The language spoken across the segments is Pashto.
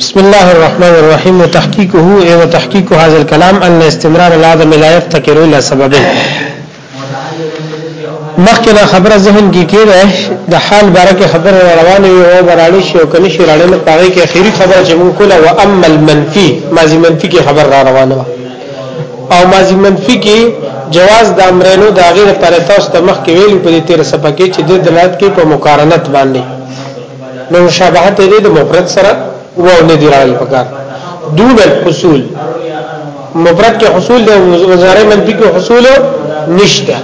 بسم الله الرحمن الرحيم وتحقيقه اي وتحقيق هذا الكلام ان استمرار العدم لا يفتكر الى سببه مخکنا خبره ذهن کې کېره د حال بارکه خبره روانه وي او براړي شي او کني شي راړي نه پاره کې اخیری خبره چې موږ کوله و اما المنفي ماضي منفي کې خبر را روانه و او ماضي منفي کې جواز د امرینو د غیر پر تاسو د مخ کې ویلو په دې تیر سپکه چې د دلالت کې په مقارنت باندې نو مشابهت دې د مفرد سره و او نه دی راوي پکار دون الحصول مفرد کې حصول دی مضارع منفي کې حصول نشته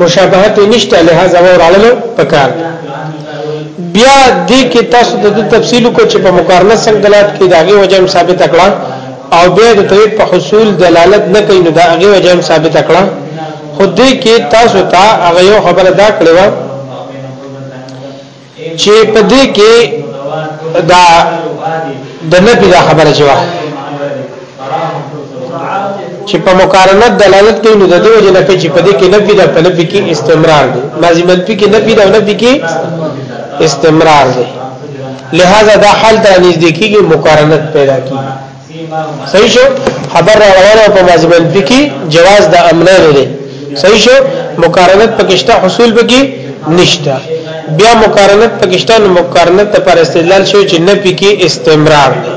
مشابهت نشته لهدا ور عللو پکار بیا دې کې تاسو د تفصیل کو چې په مقارنه څنګه دلالت کې داغه وجه ثابت کړه او بیا د توحید په حصول دلالت نه کوي نو داغه وجه ثابت کړه خو دې کې تاسو ته هغه یو خبره دا کړو چې په دې کې دا د نبی دا خبره چې وه چې په مقارنت دلالت کوي نو د دې وجه نه کوي چې په دې کې نبی دا په نبی کې استمرار دی ماضی منفي کې نبی دا نبی کې استمرار دی لہذا دا حال ته نږدې کیږي مقارنت پیدا کیږي صحیح شو خبر را روانه په ماضی منفی کې جواز د امرین دی صحیح شو مقارنت پکشته حصول بکی نشته بیا مقارنت پکشته نو مقارنت ته پر استدلال شو چې نه پکې استمرار دی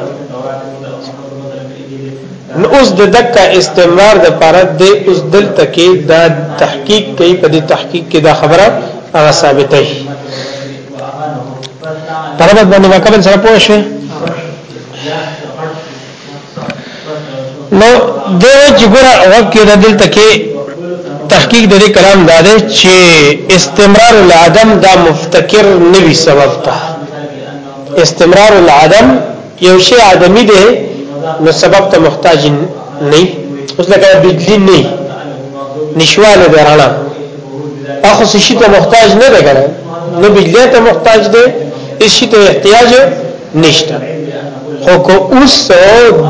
نو اوس د دکا استمرار د پاره د اوس دلته کې دا تحقیق کوي په دې تحقیق کې دا خبره هغه ثابته ده طلبت باندې وکبل سره پوه شئ نو دی وایي چې ګوره هغه کې د دلته کې تحقیق د دې کلام دا دی چې استمرار العدم دا مفتکر نوي سبب ته استمرار العدم یو شی عدمی دی نو سبب ته محتاج نه اوس لکه بدلی نه نشواله درانه اخو څه شي ته محتاج نه دی کنه نه بجلی ته محتاج دی هیڅ شي ته احتیاج نشته خو کو اوس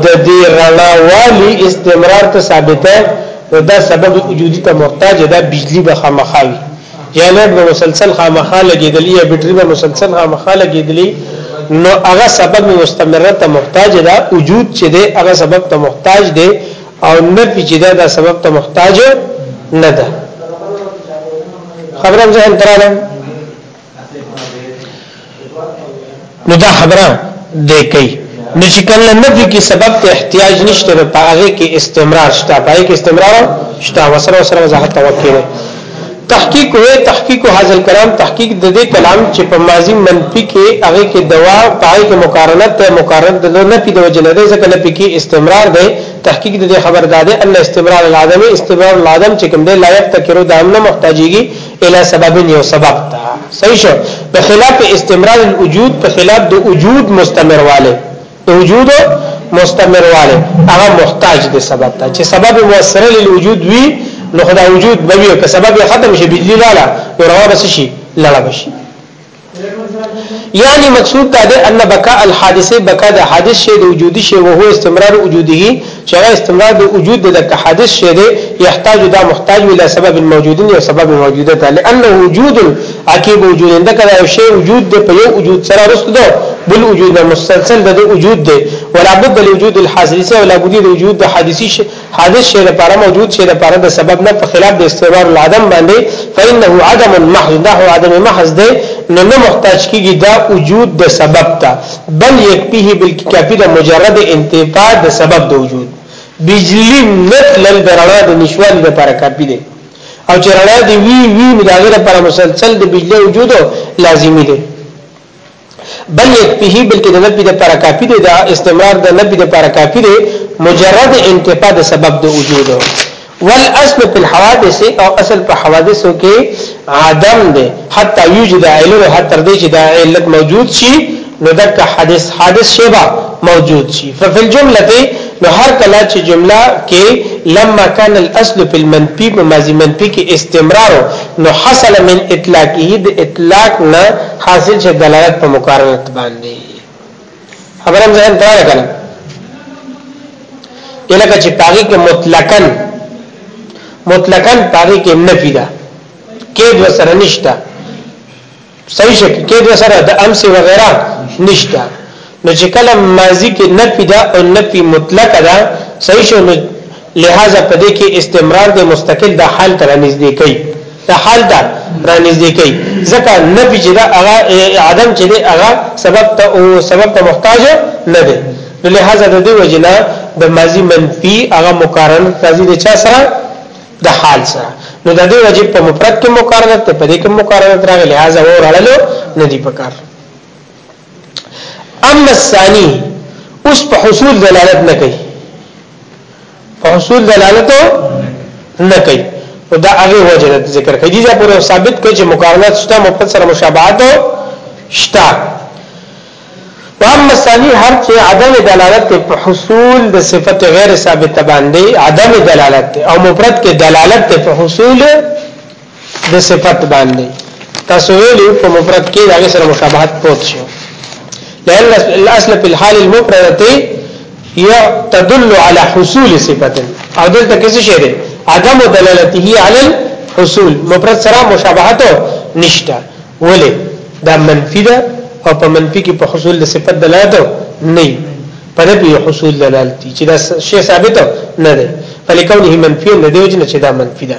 د دې رڼا والی استمرار ته ثابته نو دا سبب وجودي ته محتاج ده بجلی به خامخاوي یا لټ به مسلسل خامخا لګېدلی یا بیټری به مسلسل خامخا لګېدلی نو هغه سبب مستمره ته محتاج ده وجود چې ده هغه سبب ته محتاج ده او نفي چې دا سبب ته محتاج نه ده خبره ځان تراله نو دا خبره د کوي نو چې کله نفي کې سبب ته احتیاج نشته په هغه کې استمرار شته په هغه کې استمرار شته وسره وسره وضاحت توکل تحقیق هو تحقیق هاذ الكلام تحقیق د دې کلام چې په ماضی منفي کې هغه کې دوا پای کې مقارنت ته مقارنت د نه پی د وجنه ده ځکه نه پی کې استمرار ده تحقیق د دې خبر داده ان استمرار العدم استمرار العدم چې کوم دی لا یفتکرو د امن محتاجيږي اله سبب یو سبب ته صحیح شو په خلاف استمرار الوجود په خلاف د وجود مستمر والے د وجود مستمر والے هغه محتاج دی سبب ته چې سبب موثر للوجود وی نو خدا وجود به وی که سبب ختم شي بجلی لاله نو روا بس شي لړه بشي یعنی مقصود دا ده ان بقاء الحادثه بقاء د حادث شی د وجودي شی او هو استمرار وجوده چې هغه استمرار د وجود د دک حادث شی دی یحتاج دا محتاج ویلا سبب موجود یو سبب موجوده ده لانه وجود عقیب وجود دک دا شی وجود دی په یو وجود سره رسد ده بل وجود نه مسلسل د وجود دی ولا بد لوجود الحادثه ولا بد د وجود د حادثي شی حادث شی لپاره موجود شی لپاره د سبب نه په خلاف د استمرار العدم باندې فانه عدم محض ده عدم محض دی نو نه محتاج کیږي دا وجود د سبب ته بل یکفیه بلکې کافی ده مجرد انتفاع د سبب د وجود بجلی نتلل د رڼا د نشوالي لپاره کافی ده او چې رڼا دی وی وی نو دا غیر پر مسلسل د بجلی وجود لازمی دی بل یکفیه بلکې د نبی د پر کافی دی دا استمرار د نبی د پر کافی دی مجرد انتفاع د سبب د وجود والاصل فی الحوادث او اصل په حوادثو کې عدم ده حتی یوجد علل حتی دې چې دا علت موجود شي نو دک حادث حادث شیبا موجود شي ففي الجمله نو هر کله چې جمله کې لما كان الاصل في المنفي په ماضي منفي کې استمرار نو حصل من اطلاقه د اطلاق نه حاصل شه دلالت په مقارنت باندې خبرم ذهن ته راغله کنه الکه چې پاګه کې مطلقاً مطلقاً پاګه کې نفي ده کې د سره نشته صحیح شک کې د سره د امس وغیرہ نشته نو چې کله ماضی کې نفي ده او نفي مطلق ده صحیح شو لهذا په دې کې استمرار د مستقل د حال تر نږدې کوي د حال ته را نږدې کوي ځکه نفي چې دا هغه عدم چې دی هغه سبب ته او سبب ته محتاج نه دی نو لهدا د دې وجنه د ماضی منفي هغه مقارن راځي د چا سره د حال سره نو د دې وجه په مفرد کې مقارنت ته په دې کې مقارنت راغلی لهدا و رړلو نه دی پکار اما الثاني اوس په حصول دلالت نه کوي په حصول دلالت نه کوي نو دا هغه وجه د ذکر کوي دا پورې ثابت کوي چې مقارنات شته مفت سره مشابهت شته واما ثاني هر چې عدم دلالت په حصول د صفت غیر ثابت باندې عدم دلالت او مفرد کې دلالت په حصول د صفت باندې تاسو ویلو په مفرد کې دغه سره مشابهت پوت شو لأن الاصل في الحال المفردة تدل على حصول صفه او دلته کې څه شی دی عدم دلالته على الحصول مفرد سره مشابهت نشته ولې دا منفي ده او په منفي کې په حصول د صفت دلالت نه په دې حصول دلالت چې دا شی ثابت نه دی فلکونه منفي نه دی چې دا منفي ده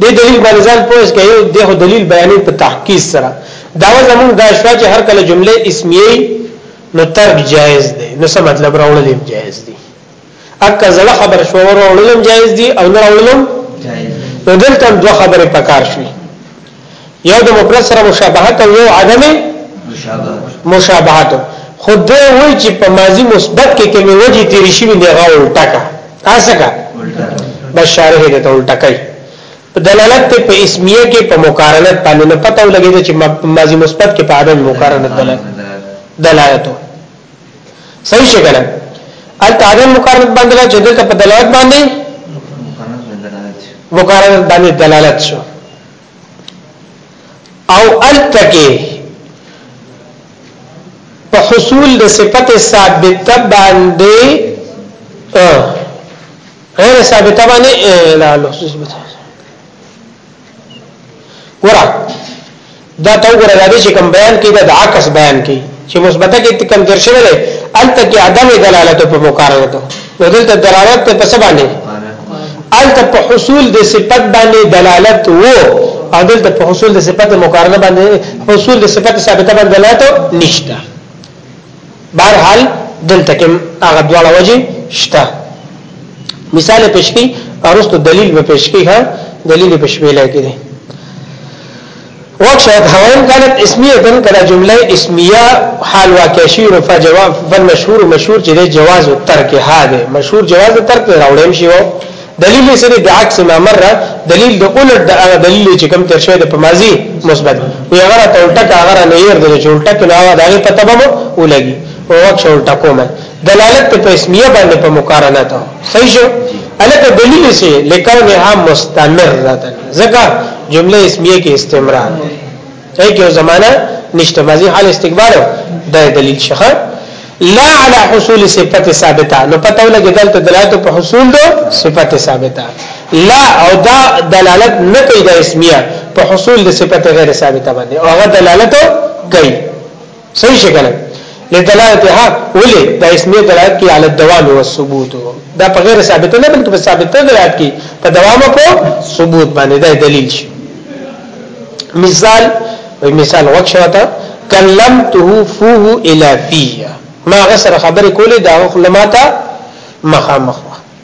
دې دلیل باندې ځان پوهیږ کې یو دغه دلیل بیانې په تحقیق سره دا زمونږ دا شوا چې هر کله جمله اسمیه نو ترک جایز دی نو څه مطلب راوړل هم جایز دی اکه زړه خبر شو راوړل هم جایز دی او نه راوړل هم جایز نو دلته دوه خبرې پکار شوي یو د مفرد سره مشابهت او یو عدم مشابهت خود دی وای چې په ماضی مثبت کې کومې وجې تیرې شي دی غو الټا کا اسکا بشاره دې ته الټا کوي په دلالت په اسمیه کې په مقارنت باندې نه پته ولګیږي چې ماضی مثبت کې په عدم مقارنت دلالت دلالت صحیح شګل ال تعدل مقارنت باندې لا چې دلته په دلالت باندې مقارنت باندې دلالت شو او التکی په حصول د صفت ثابت باندې غیر ثابت باندې لا لوسو ګوره دا تو ګوره دا دې چې کوم بیان کې دا د عکس بیان کې چې مثبته کې کوم در شوی دی الته کې عدم دلالت په مقارنت نو دلته دلالت په څه باندې الته په حصول د صفت باندې دلالت وو او دلته په حصول د صفت مقارنه باندې حصول د صفت ثابته باندې دلالت نشته بهر حال دلته کې هغه دواړه وجه شته مثال پیش کی ارستو دلیل به پیش کی ها دلیل پیش ویلای کی وقت شاید حوائن کانت اسمیه دن کدا جمله اسمیه حال واقع شی رفا جواب فالمشهور مشهور چې جواز ترک ها ده مشهور جواز ترک راوړم شی وو دلیل یې سره د عکس ما مر دلیل د اولټ د هغه دلیل چې کوم تر شوی د په ماضی مثبت وي هغه ته الټه هغه نه یې ورته چې الټه کې هغه د هغه پته به ولګي او وخت الټه کومه دلالت په اسمیه باندې په مقارنه ته صحیح شو الک دلیل یې سره لکونه مستمر راته ځکه جمله اسمیه کې استمرار اې کې زمانہ نشته ماضی حال استقبال دا دلیل شخه لا على حصول صفت ثابته نو پته ولګی دلته دلالت په حصول دو صفت ثابته لا او دا دلالت نه کوي د اسمیه په حصول د صفت غیر ثابته باندې او هغه دلالت کوي صحیح شګل لدلالتها ولې د اسمیه دلالت کی علی الدوام او الثبوت دا په غیر ثابت نه بلکې په ثابت دلالت کی په دوام او په ثبوت باندې دا دلیل شي مثال وی مثال وښوته کلمته فوه الی فیه ما غسر خبرې کولې دا خلماته مخامخ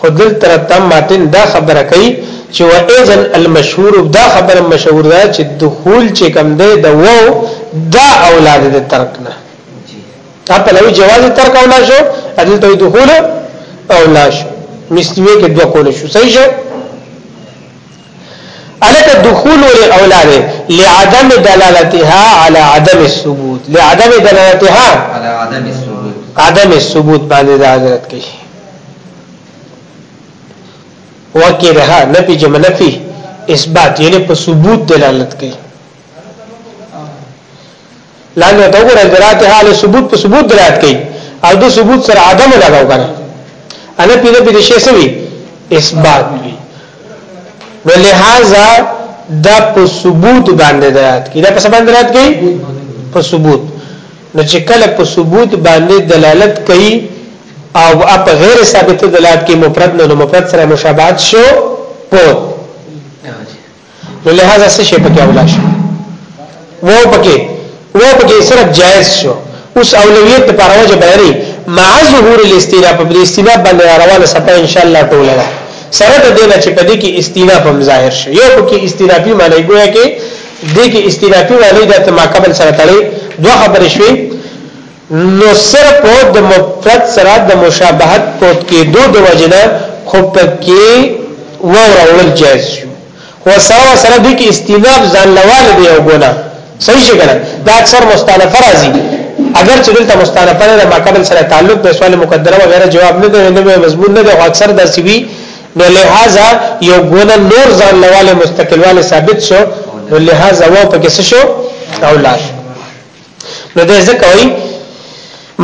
خو دلته رتم مارټن دا خبره کوي چې و اذا المشهور دا خبره مشهور ده چې دخول چې کم ده د وو دا اولاد د ترک نه په لوي جواز ترک او لا شو عدل ته دخول او لا شو مثلیه کې دوه کول شو صحیح شه الک دخول ول اولا ده لعدم دلالتها على عدم الثبوت لعدم دلالتها على عدم الثبوت عدم الثبوت باندې د حضرت کې وکړه نه پی جمع نفي اثبات یعنی په ثبوت دلالت کوي لاندې ورته وګوره درات حال ثبوت په ثبوت درات کوي او د ثبوت سره عدم لګاو کنه انا پی نه پی د شی سوي اثبات وي نو لہذا دا په ثبوت باندې درات کوي دا په سبا درات کوي په ثبوت نو چې کله په ثبوت باندې دلالت کوي او اپ غیر ثابت دلالت کوي مفرد نو مفرد سره مشابهت شو په نو لہذا څه شي پکې اولا شو وو پکې وو پکې صرف جائز شو اوس اولویت په راوځي بیانې مع ظهور الاستیناف په استیناف باندې روانه سپه ان شاء الله ټوله ده سره د دې نه چې په دې کې استیناف هم ظاهر شي یو پکې استینافي معنی ګویا کې دې کې استینافي معنی د ما قبل سره تړي دوه خبرې شوي نو صرف د مفرد سره د مشابهت په کېدو د وجې نه خو په کې واو راوړل جایز شو خو سره و سره دی کې استیناف ځان لواله دی او ګناه صحیح شګنه دا اکثر مستانفه راځي اگر چې دلته مستانفه نه ما قبل سره تعلق په سوال مقدره و غیره جواب نه دی نه مضمون نه دی او اکثر دا سی وی نو لہذا یو ګونه نور ځان لواله مستقلواله ثابت شو نو لہذا و په کې شو اولاد نو دې ځکه وایي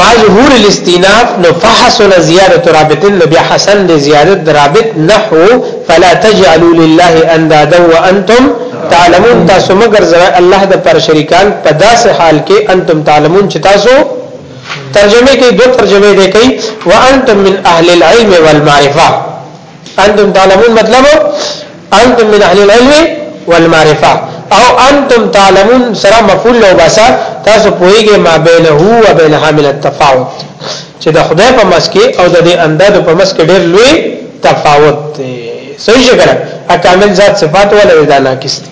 مع ظهور الاستیناف نو فحسن زیادت رابط نبی حسن دې زیادت رابط نحو فلا تجعلوا لله اندادا وانتم تعلمون تاسو مگر زرا الله د پر شریکان په داسې حال کې انتم تعلمون چې تاسو ترجمه کې دوه ترجمه دې کوي وانتم من اهل العلم والمعرفه انتم تعلمون مطلب انتم من اهل العلم والمعرفه او انتم تعلمون سره مفعول لو باسا تاسو پوهیږئ ما بینه او بین حامل التفاوت چې د خدای په مسکه او د دې انداد په مسکه ډېر لوی تفاوت دی صحیح شګره اکامل ذات صفات ولا ادا ناقص دي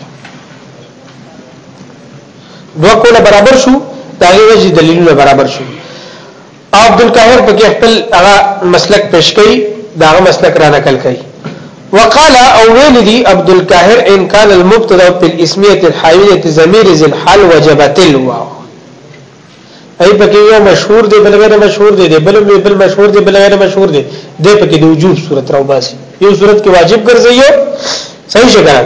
دوه کوله برابر شو دا غي وجه دلیلونه برابر شو او عبدالقاهر پکې خپل هغه مسلک پیش کړي دا هغه مسلک را نقل کړي وقال او ویل دي عبدالقاهر ان كان المبتدا في الاسميه الحاليه ضمير ذي الحال وجبت الواو ای پکې یو مشهور دی بل غیر مشهور دی بل بل مشهور دی بل غیر مشهور دی د پکې د وجوب صورت راو باسي یو صورت کې واجب ګرځي یو صحیح شګه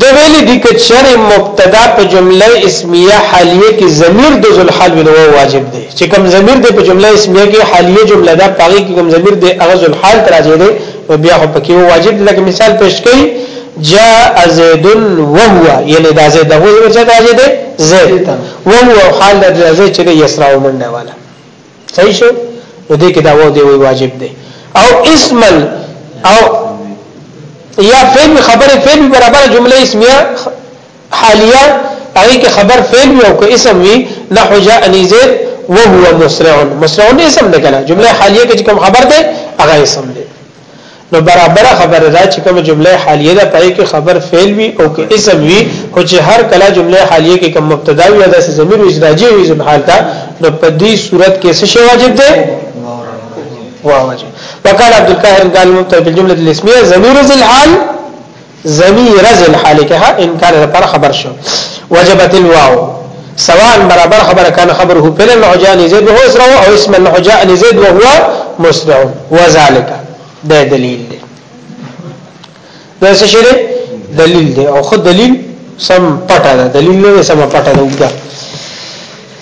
د ویل دي ک چر مبتدا په جمله اسمیه حالیه کې ضمیر د ذل حال وی نو واجب دی چې کوم ضمیر د په جمله اسمیه کې حالیه جمله ده پاږي کې کوم ضمیر د هغه ذل حال تر راځي دی نو بیا خو پکې واجب دی لکه مثال پېښ کړي جاء زید وهو یعنی دا زید هو چې دا زید زید وهو حال د زید چې یسرا ومنډه والا صحیح شو نو دې کې دا وو دی وی واجب دی او اسمل او یا فعل خبره فعل برابر جمله اسمیه حالیه هغه کې خبر فعل وي او که اسم وي نحو جاءني زيد وهو مسرع مسرع اسم ده کنه جمله حالیه کې کوم خبر ده هغه اسم ده نو برابر خبره ده چې کوم جمله حالیه ده پای کې خبر فعل وي او کې اسم وي خو چې هر کله جمله حالیه کې کوم مبتدا وي د ضمیر وي راځي وي زم حال ته نو په دې صورت کې څه شی واجب ده واجب وقال عبد القاهر قال مبتدا بالجمله الاسميه ضمير ذي الحال ضمیر ذل حالکه ان کان لپاره خبر شو وجبت الواو سواء برابر خبر کان خبره فعل عجان زید وهو اسرع او اسم العجان زید وهو مسرع وذالک دا دلیل دی دا څه شی دلیل دی او خود دلیل سم پټه ده دلیل نه سم پټه ده وګړه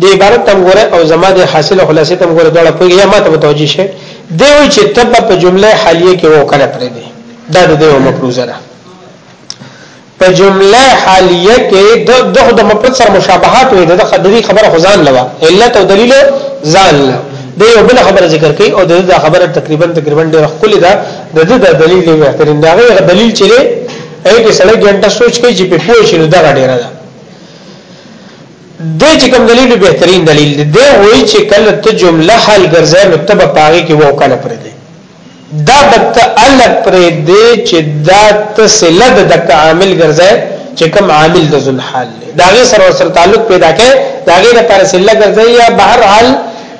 د عبارت تم غره او زما د حاصل خلاصې تم غره دواړه په یا ماته متوجي شي دی وی چې تب په جمله حالیه کې وکړه پرې دی دا د یو مفروضه ده په جمله حالیه کې د د د مفرد سره مشابهت وي د خدري خبره خزان لوا علت او دلیل ځان له د یو بل خبره ذکر کوي او د خبره تقریبا تقریبا ډېر خپل ده د د دلیل دی بهترین دا غیر دلیل چې اې کې سړی ګنټه سوچ کوي چې په پوه شي نو دا ډېره ده د چې کوم دلیل بهترین دلیل دی دی وایي چې کله ته جمله حل ګرځې نو ته به پاغي کې وو کله پرې دی دا بت الګ پرې دی چې دا تسله د دک عامل ګرځې چې کوم عامل د ذل حال دی دا غي سره سره تعلق پیدا کې دا غي لپاره سله ګرځي یا بهر حال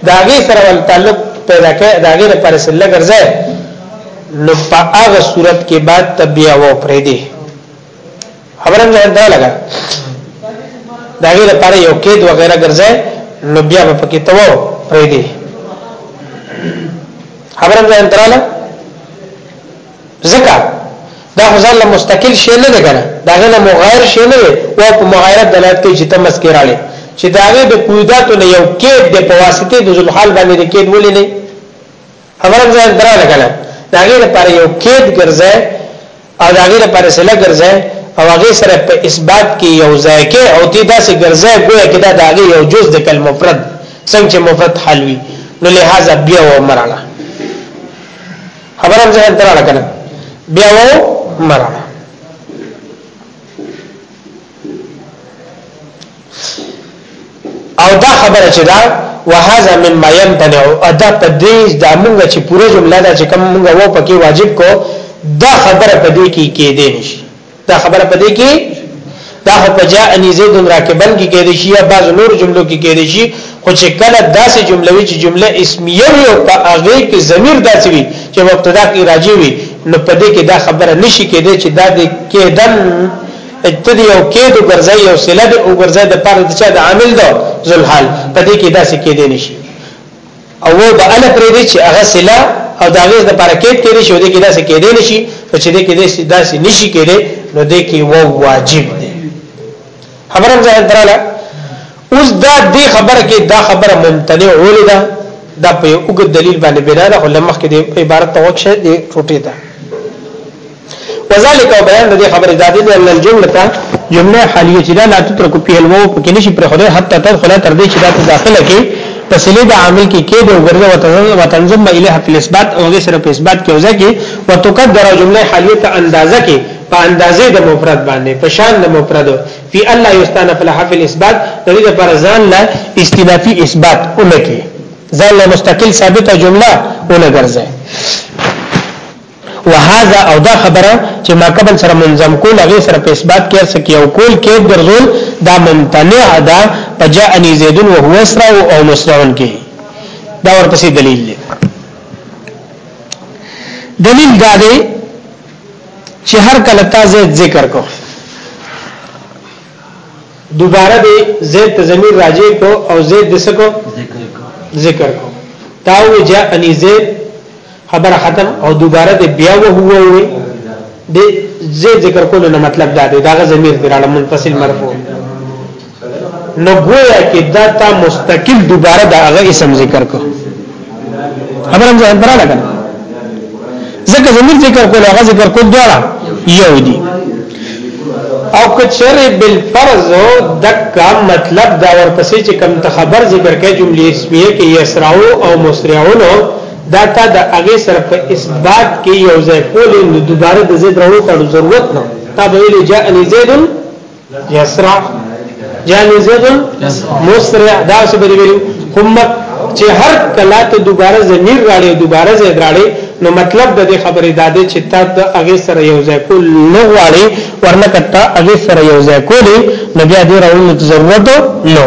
دا غي سره تعلق پیدا کې دا غي لپاره سله ګرځي نو په هغه صورت کې بعد تبیا و پرې دی خبره مې درته لګا دا غیر لپاره یو کېد وغیرہ ګرځي نو بیا په کې تو پرې دی خبره مې درته لګا زکه دا ځان له مستقل شی نه دی کنه دا غنه مغایر شی نه دی او په مغایرت دلالت کوي چې تم مسکراله چې دا غي د پویداتو نه یو کېد د پواسطه د ذل حال باندې کېد ولې نه خبره ځای درا لګنه داغه لپاره یو کېد ګرځي او داغه لپاره سلا ګرځي او هغه سره په اثبات کې یو ځای کې او تی داسې ګرځي ګویا کې دا داغه یو جز د کلمه مفرد څنګه مفرد حلوي نو لہذا بیا و مرانه خبره ځای درا لګنه بیا و مرانه او دا خبره چې دا وهذا مما يمتنع ادا په دې دا مونږ چې پوره جمله دا چې کوم مونږ وو پکې واجب کو دا خبره په دې کې کې دي نشي دا خبره په دې کې دا خو په جاء ان زید راکبن کې کې دي شي یا بعض نور جملو کې کې دي شي خو چې کله داسې جمله وي چې جمله اسمیه وي او په هغه کې ضمیر داسې وي چې مبتدا کې راځي وي نو په دې کې دا خبره نشي کېدای چې دا د کېدن ابتدی او کېدو ګرځي او سله د او ګرځي د پاره د چا د عامل دو ذل حال په دې کې داسې کې دي نشي او و به ال پرې دي چې هغه سله او د هغه د پاره کې کې دي شو دې کې داسې کې دي نشي او چې دې کې داسې داسې نشي کې دي نو دې کې و واجب دي خبره ځای دراله اوس دا دې خبره کې دا خبره ممتنع ولدا دا په یو وګ دلیل باندې بنا ده خو لمخ کې د عبارت توقشه دې ټوټه ده وذالک او بیان د دې خبرې د دې ان الجمله جمله حالیه چې دا لا تترکو پیل وو په کې نشي پر خدای حتی تدخل تر دې چې دا ته داخله کې په سلی د عامل کې کې د وګرځه وتنظم الیه په اثبات او غیر سره په اثبات کې وځه کې وتقدر جمله حالیه ته اندازه کې په اندازې د مفرد باندې په شان د مفرد فی الله یستانه فلح فی الاثبات د دې لپاره ځان لا استنافی اثبات اونکه ځان لا مستقل ثابته جمله اونګرځي وهذا او دا خبره چې ما قبل سره منظم کول هغه سره په اثبات کې څه کې او کول کې ګرځول دا ممتنع ده فجاءني زيد وهو اسرع او مسرع کې دا ورپسې دلیل دی دلیل دا دی چې هر کله تا زید ذکر کو دوباره دی زید ته ضمیر راجع کو او زید دسکو ذکر کو تاو جاءني زید خبر ختم او دوباره دې بیا و هو وي د زه ذکر کولو نه مطلب دا دی دا غ ضمیر دی راړه منفصل مرفوع نو گویا کې دا تا مستقل دوباره دا غ اسم ذکر کو خبر هم ځان برا لګا ځکه ضمیر ذکر کول هغه ذکر کول دا یو دی او کچر بالفرض دکا مطلب دا ورپسې چې کم ته خبر ذکر کې جملې اسمیه کې یسراو او مسرعون دا تا د هغه سره په اثبات کې یو ځای کول نو دوباره د زید راو ته ضرورت نه تا به ویل جاء زید یسرع جاء زید مسرع دا څه به ویل کوم چې هر کله ته دوباره ضمیر راړې دوباره زید راړې نو مطلب د دې خبرې دا دی چې تا د هغه سره یو ځای کول نه غواړي ورنه کټه هغه سره یو ځای کول نو بیا دې راو ضرورت نه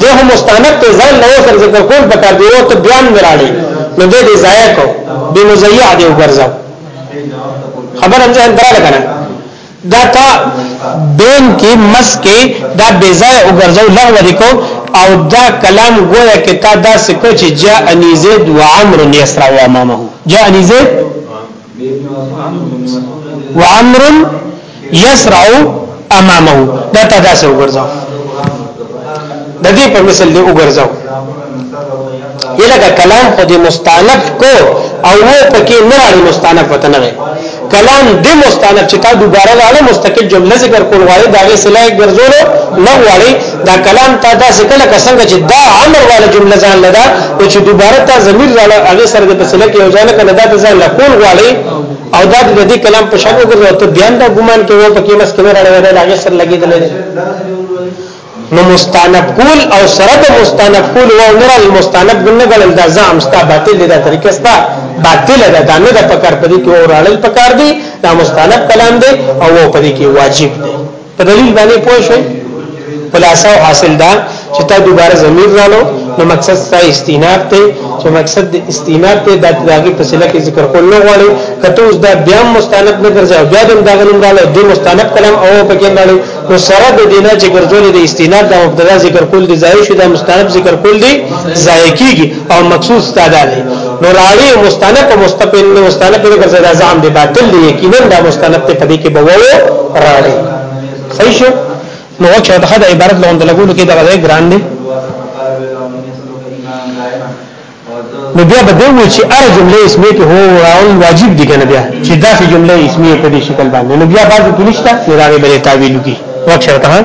دغه مستند ته ځان له سر ذکر کول پکار دی او ته بیان مراړي نو دې دې ضایع کو به مزیع دی وګرځاو خبر هم ځان دراله کنه دا تا بین کې مس کې دا بے ځای وګرځاو لغوه دی کو او دا کلام گویا کې تا دا سکو چې جاء انی زید و عمرو یسرا و امامه جاء انی زید و عمرو يسرع امامه دا تدا سه وګرځاو د دې په مثال دی وګرځاو یلګه کلام خو دې مستانف کو او و پکې نه راړي مستانف وته نه کلام دې مستانف چې تا دوباره لاله مستقل جمله ذکر کول غواړي دا غي سلای ګرځول نه غواړي دا کلام تا دا سکله کسنګ چې دا امر والا جمله ځان لدا او چې دوباره تا ضمیر لاله هغه سره د تسلک یو ځان کنه دا ځان لکول غواړي او دا د دې کلام په شان وګورئ ته بیان دا ګمان کې وو پکې مس کیمرا لري دا غسر لګیدل دي نو مستانب کول او سره د مستانب کول او نور المستانب نه غلل دا زعم ستا باطل دا طریقه ستا باطل ده دا نه د پکار پدې کې اورالل پکار دي دا مستانب کلام دی او پدې کې واجب دی په دلیل باندې پوه شئ خلاصه حاصل ده چې تا دوباره ضمیر رالو نو مقصد ستا استیناب ته چې مقصد د استیناب ته د داغي په سله کې ذکر کول نه غواړي کته اوس دا بیا مستند نه ګرځي بیا د داغي نوم رااله د مستند کلام او پکې نه لري نو سره د دینه چې ګرځول د استیناب د مبتدا ذکر کول دي ځای شي د مستند ذکر کول دي ځای کیږي او مقصود ستاده دی نو راوی مستند او مستقل نه مستند په ذکر زړه ځام دی باطل دی یقینا دا مستند ته پدې کې به وو راړي صحیح شو نو چې دا د عبارت لوند لګولو کې دا غوړې ګران دی نو بیا به دوی چې ار جمله اسمیه کې هو راول واجب دي کنه بیا چې دا چې جمله اسمیه په دې شکل باندې نو بیا بعض پولیس ته راغی بلې تعویل کی وکړه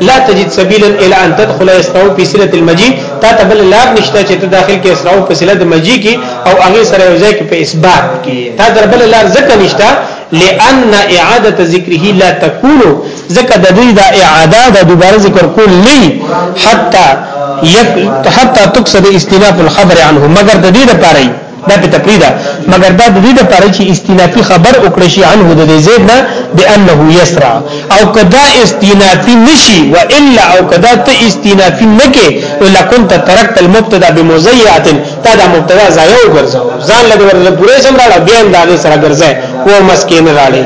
لا تجد سبيلا الى ان تدخل اسراو في سله المجيء تا تبل لار نشته چې ته داخل کې اسراو په سله د مجيء کې او هغه سره یو ځای کې په اثبات کې تا دربل لار ځکه نشته لان اعاده ذکره لا تكون ځکه د دې د اعاده د دوباره ذکر کول نه حتا حتا تقصد استناف الخبر عنه مگر د دې لپاره دا په تفریدا مګر دا د دې لپاره چې استنافي خبر وکړي شي عنه د زید نه بانه یسرع او کدا استنافي نشي و الا او کدا ته استنافي نکې الا كنت تركت المبتدا بمزيعه تا دا مبتدا ضایع وګرځاو ځان لګ ورته پوره سم راړه بیا اندازې سره ګرځي او مسکین راړي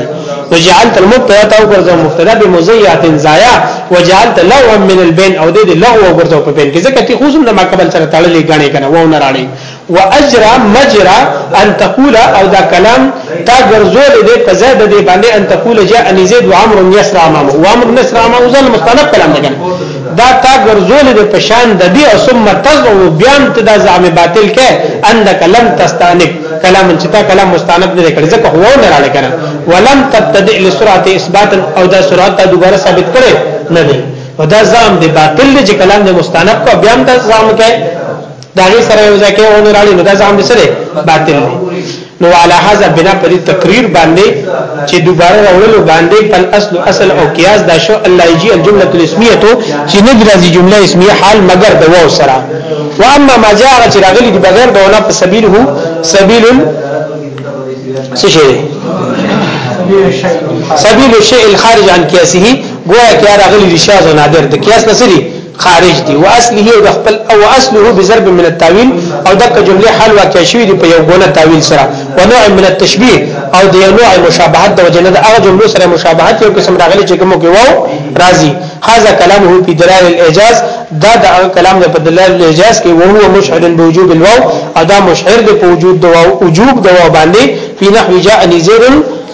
وجعلت المبتدا تو ګرځاو مبتدا بمزيعه ضایع وجعلت لغوا من البين او دې لغو ګرځاو په بین کې ځکه تی خو سم د ما قبل سره تړلې غاڼې کنه و نه راړي واجرا مجرا ان تقول او دا کلام تا ګرځول دې په ځای د دې باندې ان تقول جاء ان زید و عمرو یسرا ما و عمرو یسرا ما وزل مستند کلام دی دا تا ګرځول دې په شان د دې او ثم تزو بیان ته دا زعم باطل کې انک لم تستانب کلام چې تا کلام مستند نه کړ ځکه هو نه راړل کړه ولم تبتدئ لسرعه اثبات او دا سرعت ته دوباره ثابت کړي نه دی ودا زعم دې باطل چې کلام دې مستند کو بیان ته زعم کې دا غي سره یو ځکه او نه راړي نو دا ځام سره باطل دی نو علا هذا بنا پر تقریر باندې چې دوباره راولو باندې فل اصل اصل او قیاس دا شو الله یجی الجمله الاسمیه تو چې نه درځي جمله اسمیه حال مگر د واو سره واما ما جاء چې راغلي دی بغیر د ولا په سبیل هو سبیل څه شي سبیل الشیء الخارج عن قیاسه گویا کیا راغلی دی شاز و نادر د قیاس نسری خارج دي واصله او د خپل او اصله بضرب من التاويل او دغه جمله حال واقع شوی دی په یو ګونه تاویل سره ونوع من التشبيه او د یو نوع مشابهت د وجنه د هغه جملو سره مشابهت یو قسم راغلی چې کومو کې وو راضي هاذا كلامه في دلال الاعجاز دا د هغه کلام د بدلال الاعجاز کې وو هو مشعر بوجوب الواو ادا مشعر د وجود د وجوب د واو باندې په نحو جاء نذير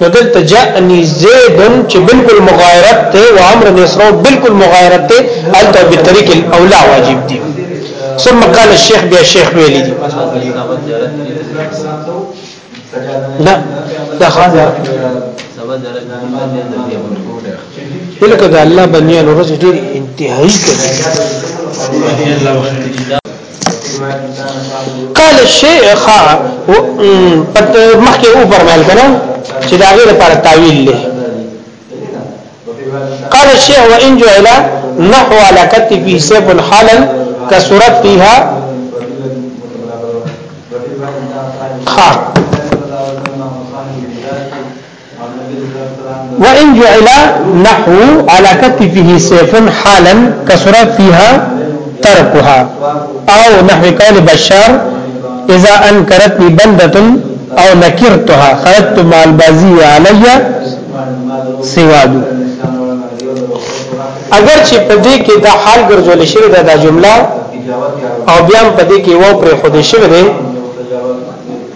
نو دلته جاءني زيد چې بالکل مغايرت ته او امر نسرو بالکل مغايرت ته الته په طریق الاولى واجب دي ثم قال الشيخ بیا شیخ ویلی دي نه دا خان دلته د الله بنیان ورځ ډیر انتهایی کوي قال الشيخ پت مخکې او فرمایل کړه چې دا غیر پر تعویل له قال الشيخ وان جعل نحو على كتفه سيف حالا كسرت فيها خاص وان جعل نحو على كتفه سيف حالا كسر فيها تركها او نحو قول بشار اذا انكرتني بلده او نكرتها خرجت مع البازي علي سواد اگر چې په دې کې دا حال ګرځول شوی دا, دا جمله او بیا په دې کې و پر خود شوی دی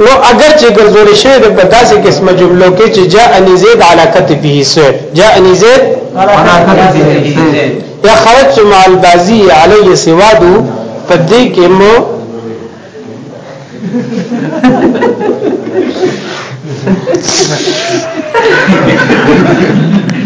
نو اگر چې ګرځول شي د پداسې قسمه جملو کې چې جاءني زید علی کتبه سر جاءني زید یا خرجت مع البازی علی سوادو پدې کې مو